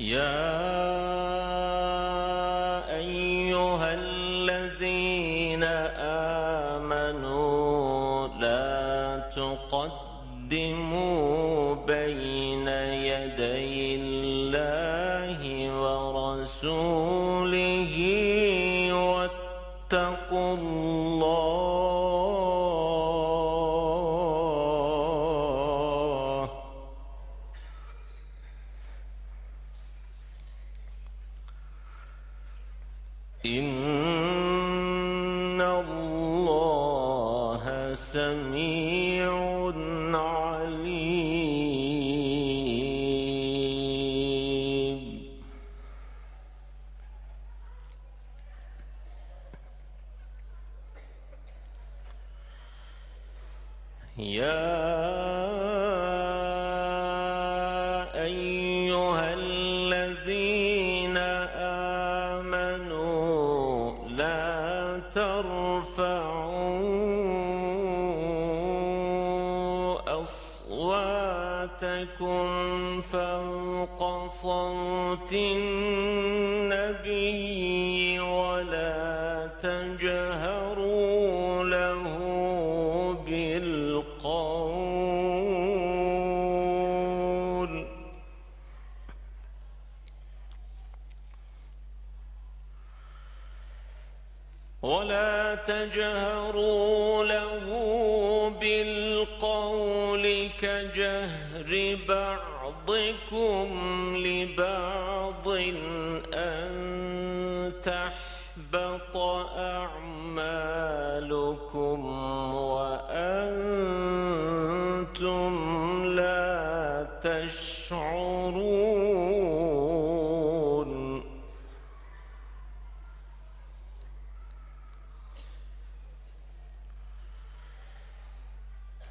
يا أيها الذين آمنوا لا تقدموا بين يدي الله ورسوله واتقوا الله الله سميع عليم. يا أصواتكم فوق صوت النبي ولا تجهروا له بالقول. ولا تجهروا بعضكم لبعض أن تحبط أعمالكم وأنتم لا تشعرون.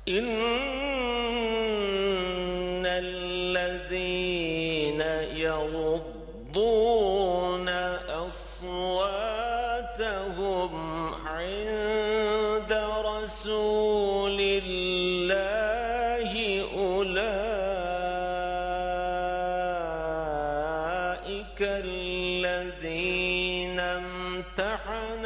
إن أصواتهم عند رسول الله أولئك الذين امتحن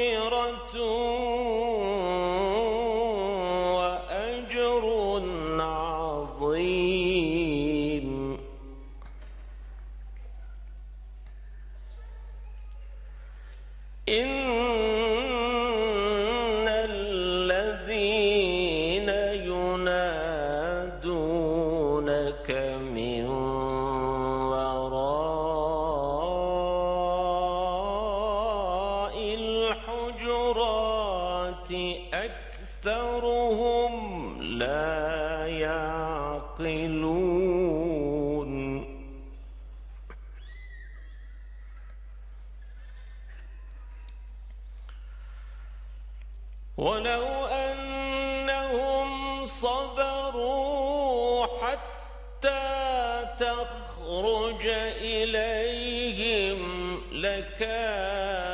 مغفرة أكثرهم لا يعقلون. ولو أنهم صبروا حتى تخرج إليهم لكان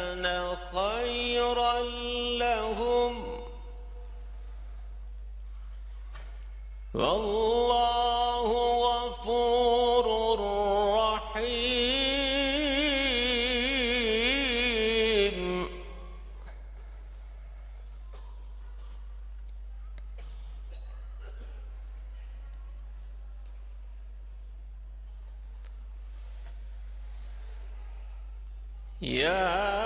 والله غفور رحيم. يا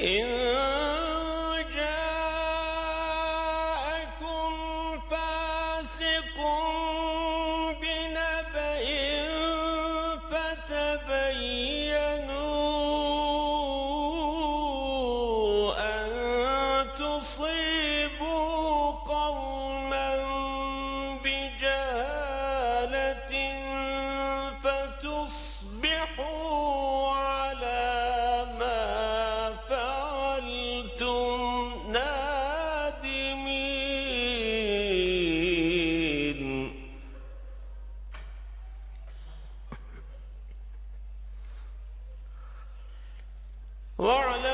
إن واعلموا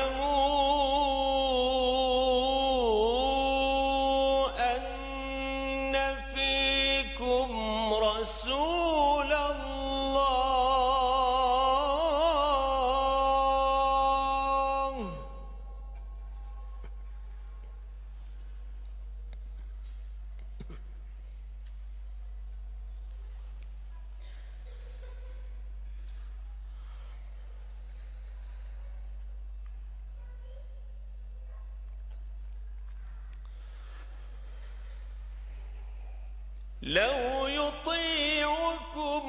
لو يطيعكم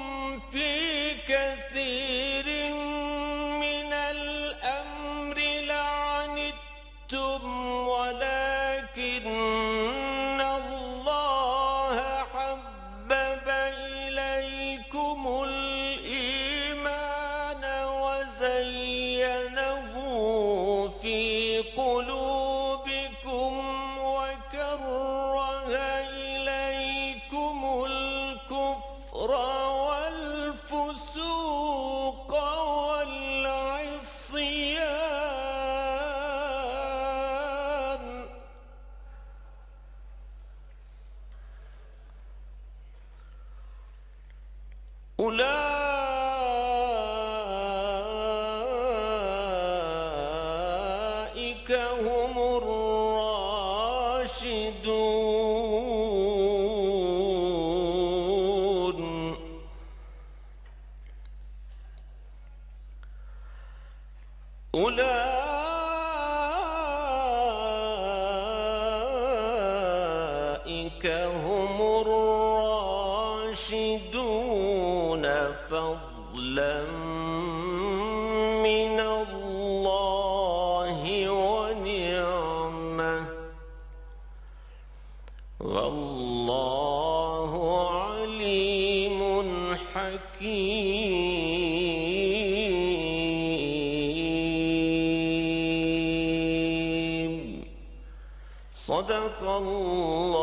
في كثير من الأمر لعنتم أولئك هم الراشدون. أولئك الراشدون فضلا من الله ونعمة. والله عليم حكيم. صدق الله